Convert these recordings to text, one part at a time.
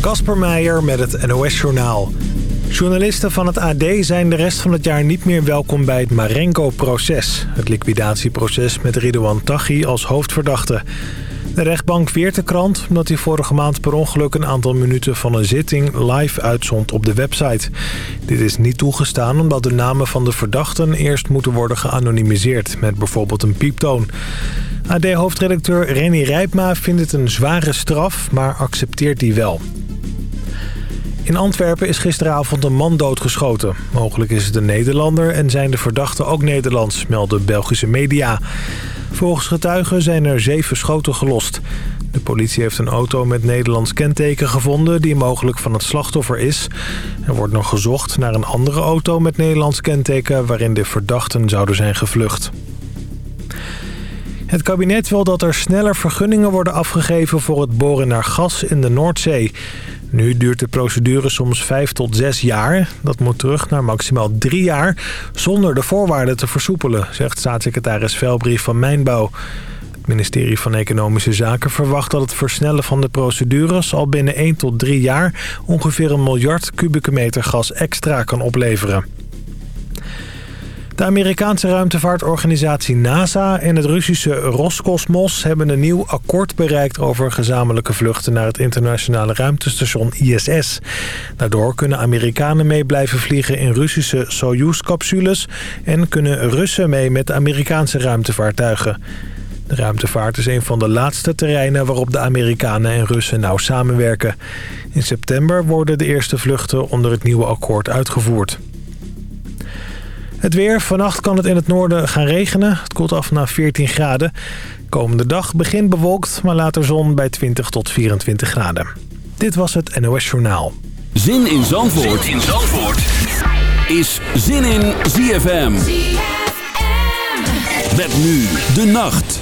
Kasper Meijer met het NOS-journaal. Journalisten van het AD zijn de rest van het jaar niet meer welkom bij het Marengo-proces. Het liquidatieproces met Ridouan Taghi als hoofdverdachte. De rechtbank weert de krant omdat hij vorige maand per ongeluk een aantal minuten van een zitting live uitzond op de website. Dit is niet toegestaan omdat de namen van de verdachten eerst moeten worden geanonimiseerd met bijvoorbeeld een pieptoon. AD-hoofdredacteur Renny Rijpma vindt het een zware straf, maar accepteert die wel. In Antwerpen is gisteravond een man doodgeschoten. Mogelijk is het een Nederlander en zijn de verdachten ook Nederlands, melden Belgische media. Volgens getuigen zijn er zeven schoten gelost. De politie heeft een auto met Nederlands kenteken gevonden... die mogelijk van het slachtoffer is. Er wordt nog gezocht naar een andere auto met Nederlands kenteken... waarin de verdachten zouden zijn gevlucht. Het kabinet wil dat er sneller vergunningen worden afgegeven... voor het boren naar gas in de Noordzee. Nu duurt de procedure soms vijf tot zes jaar. Dat moet terug naar maximaal drie jaar... zonder de voorwaarden te versoepelen, zegt staatssecretaris Velbrief van Mijnbouw. Het ministerie van Economische Zaken verwacht dat het versnellen van de procedures... al binnen 1 tot 3 jaar ongeveer een miljard kubieke meter gas extra kan opleveren. De Amerikaanse ruimtevaartorganisatie NASA en het Russische Roscosmos hebben een nieuw akkoord bereikt over gezamenlijke vluchten naar het internationale ruimtestation ISS. Daardoor kunnen Amerikanen mee blijven vliegen in Russische Soyuz-capsules en kunnen Russen mee met Amerikaanse ruimtevaartuigen. De ruimtevaart is een van de laatste terreinen waarop de Amerikanen en Russen nauw samenwerken. In september worden de eerste vluchten onder het nieuwe akkoord uitgevoerd. Het weer. Vannacht kan het in het noorden gaan regenen. Het koelt af naar 14 graden. Komende dag begint bewolkt, maar later zon bij 20 tot 24 graden. Dit was het NOS Journaal. Zin in Zandvoort, zin in Zandvoort. is Zin in ZFM. ZFM. Met nu de nacht.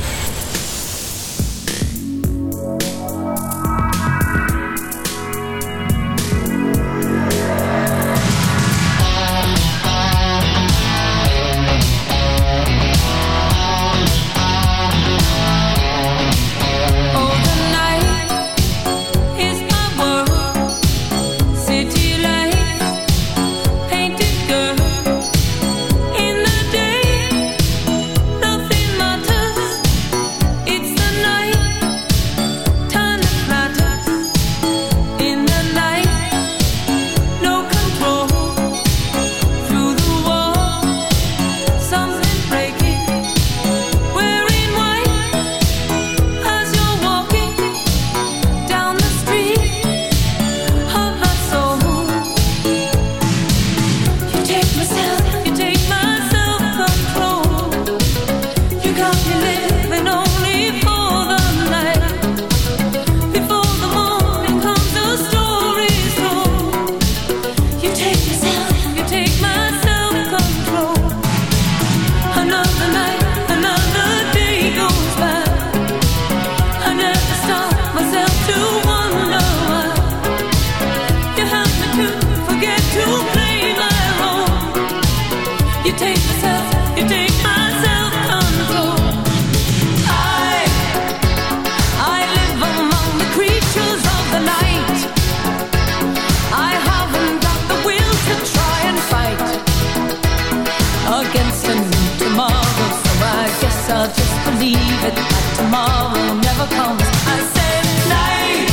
I'll just believe it that tomorrow never comes. I said night.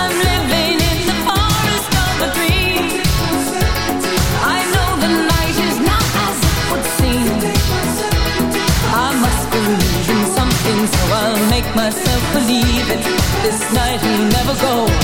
I'm living in the forest of a dream. I know the night is not as it would seem. I must believe in something, so I'll make myself believe it. This night will never go.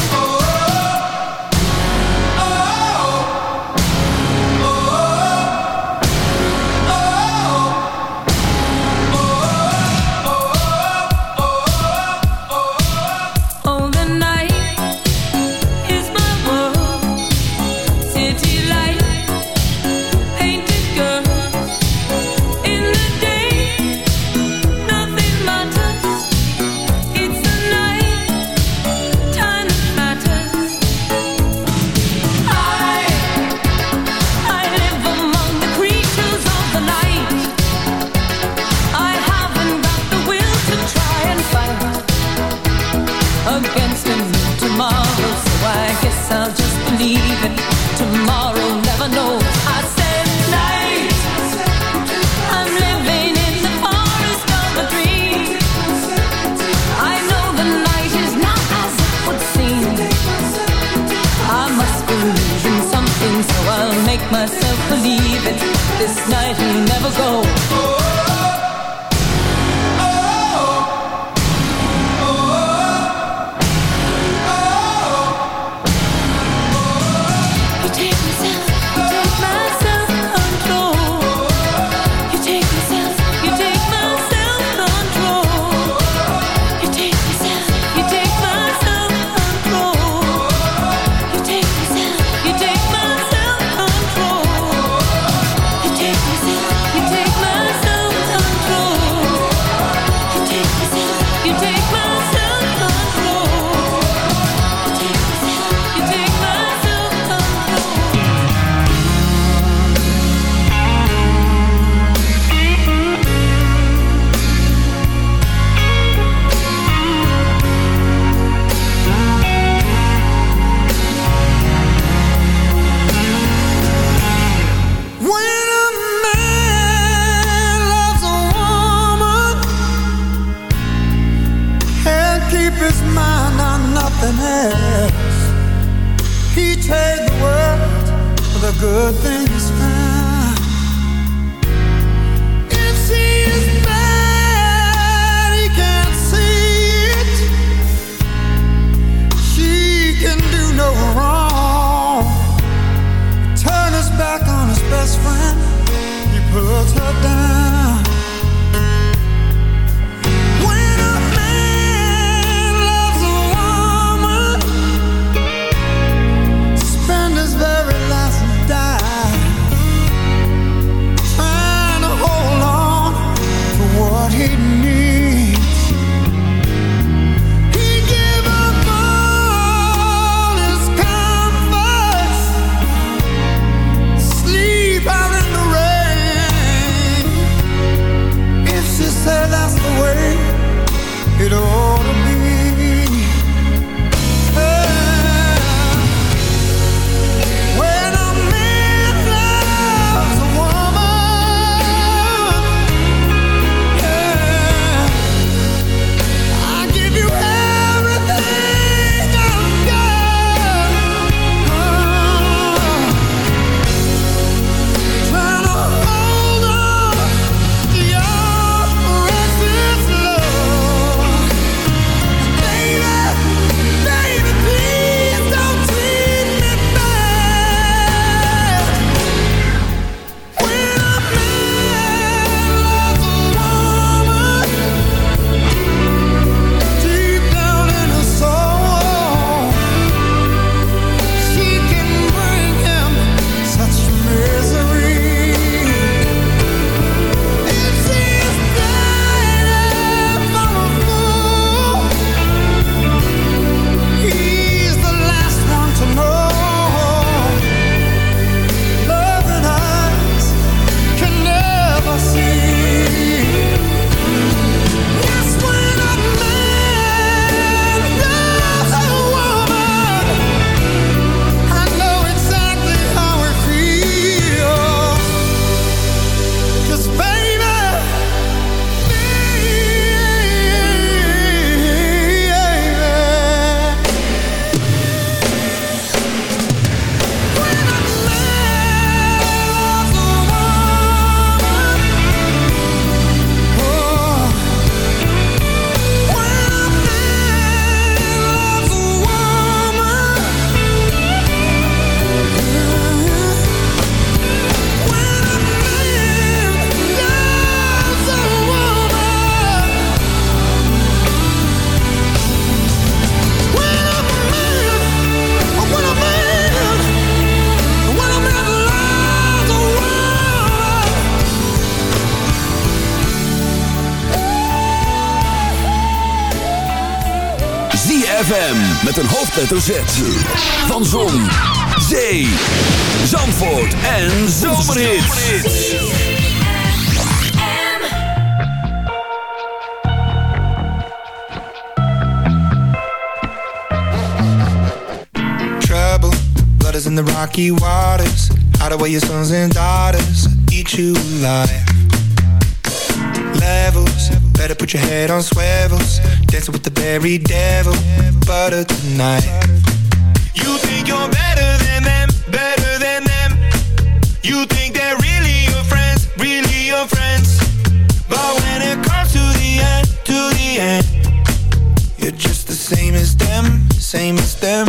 met een hoofdletter Z. Van Zon, Zee, Zandvoort en Trouble, blood is in the rocky waters. Out away your sons and daughters, eat you alive. Levels, better put your head on swivels. Dancing with the very devil. Butter tonight. You think you're better than them, better than them. You think they're really your friends, really your friends. But when it comes to the end, to the end, you're just the same as them, same as them.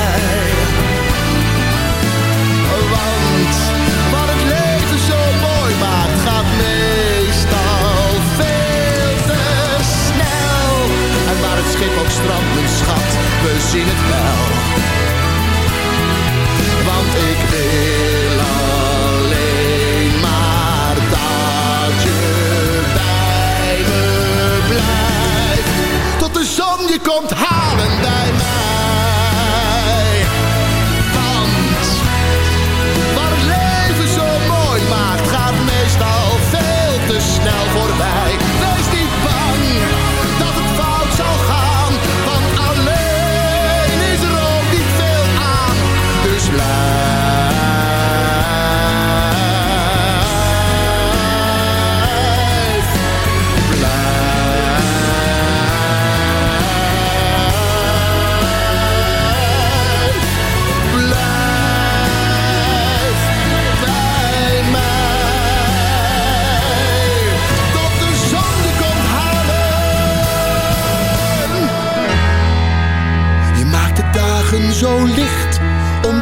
Schip ook strandt, mijn schat, we zien het wel. Want ik wil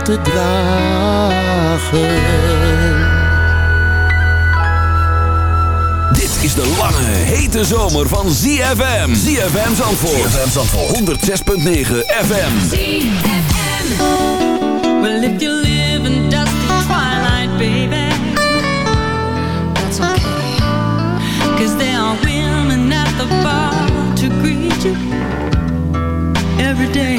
te dragen. Dit is de lange, hete zomer van ZFM. ZFM Zandvoort. ZFM Zandvoort. 106.9 FM. Well, if you live in dusty twilight, baby, that's okay. Cause there are women at the bar to greet you every day.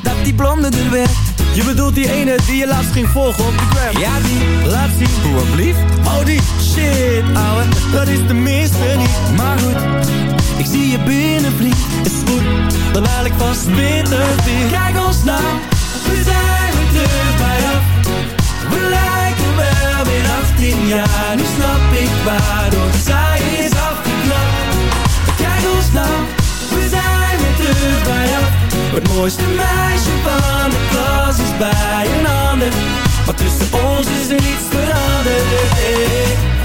die blonde er werd Je bedoelt die ene die je laatst ging volgen op de gram. Ja die, laat zien. Hoe blief? Oh die, shit ouwe, dat is de minste niet. Maar goed, ik zie je binnen vriend Is goed, dan haal ik vast bitter weer Kijk ons nou, we zijn weer terug bij af. We lijken wel weer 18 jaar. Nu snap ik waardoor zij is afgeknapt Kijk ons nou, Het mooiste meisje van de klas is bij een ander Maar tussen ons is er niets veranderd hey.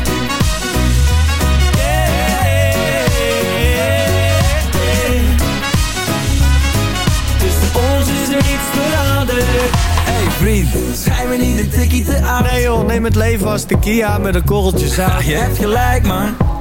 Hey vriend, schijn me niet een tikkie te aan. Nee joh, neem het leven als de Kia met een korreltje zout. je hebt gelijk man,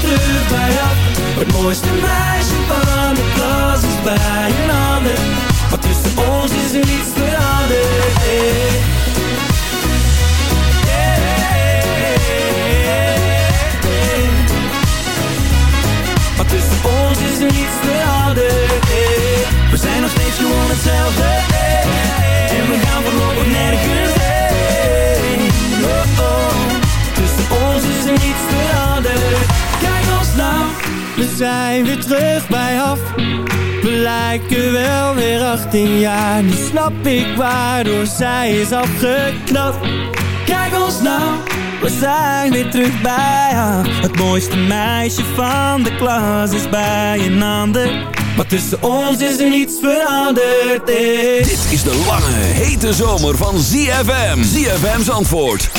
weer. Het mooiste meisje van de klas is bij een ander. Maar tussen ons is er niets veranderd. Tussen ons is er niets veranderd. Hey. We zijn nog steeds gewoon hetzelfde. En we gaan voorlopig nergens we zijn weer terug bij af. We lijken wel weer 18 jaar. Nu snap ik waardoor zij is afgeknapt. Kijk ons nou, we zijn weer terug bij af. Het mooiste meisje van de klas is bij een ander. Maar tussen ons is er niets veranderd. Dit is de lange, hete zomer van ZFM. ZFM's antwoord, 106.9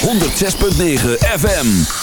FM.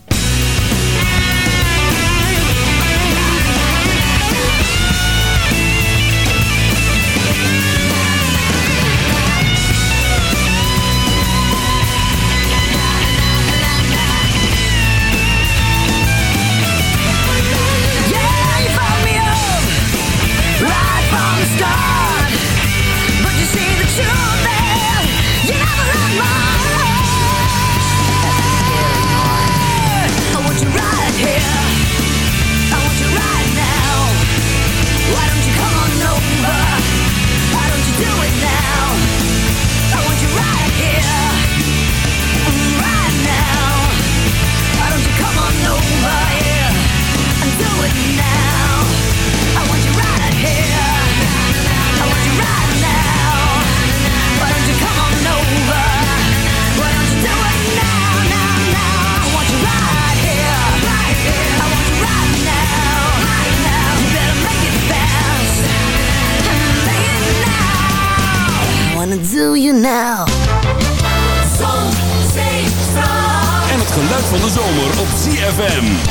ZFM.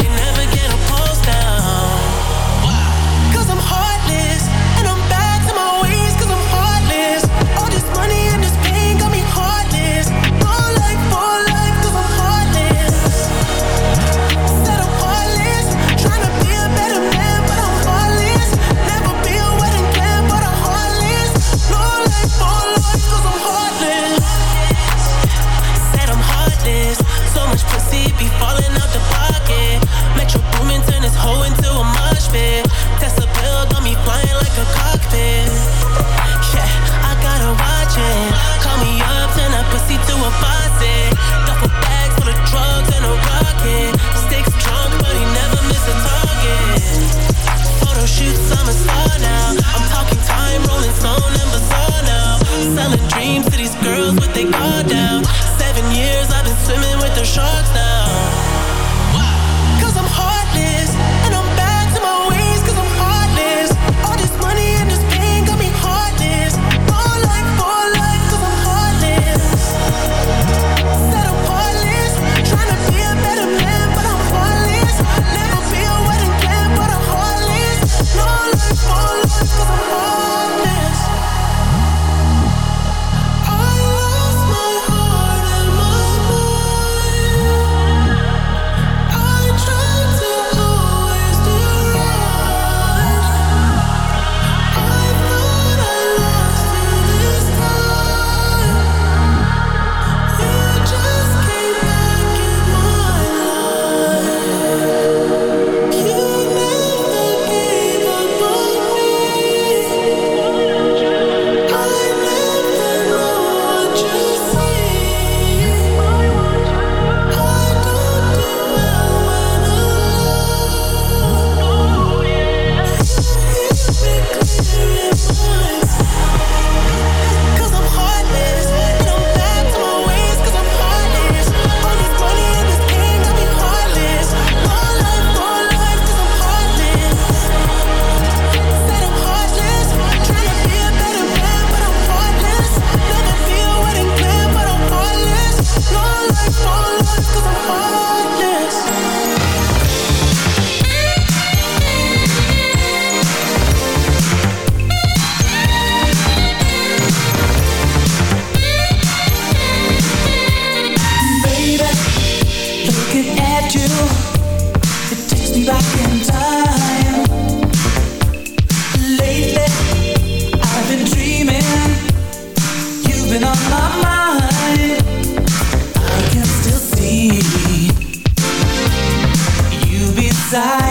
inside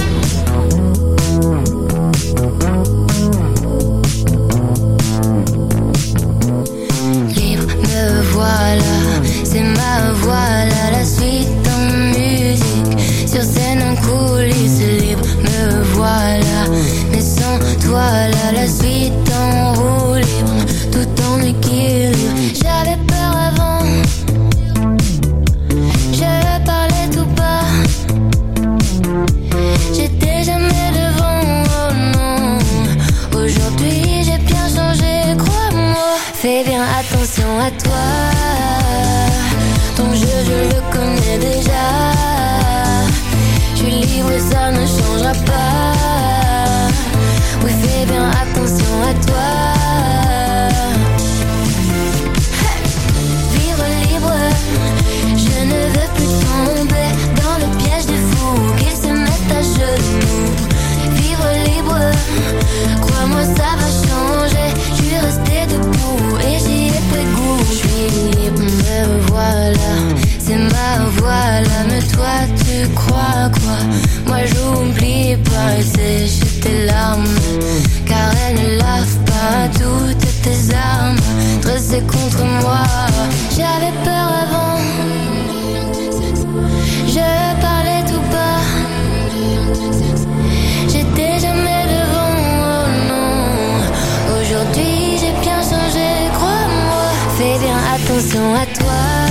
J'avais peur avant. Je parlais tout bas. J'étais jamais devant. Oh non. Aujourd'hui j'ai bien changé, crois-moi. Fais bien attention à toi.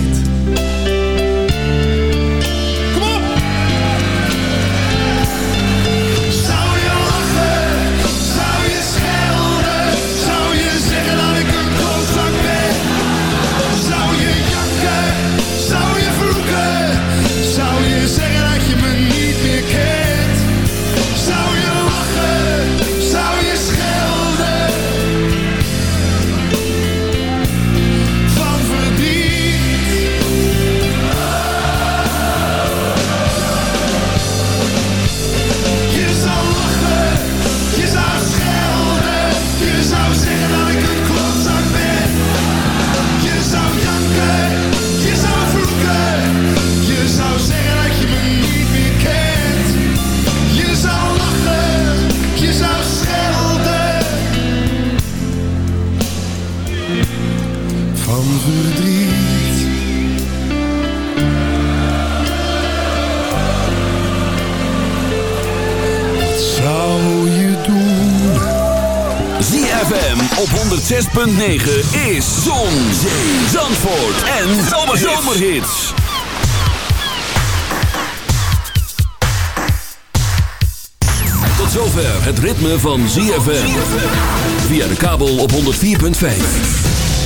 Verdriet. Wat zou je doen? ZFM op 106.9 is Zon, Zee, Zandvoort en Zomerhits. Tot zover het ritme van ZFM. Via de kabel op 104.5.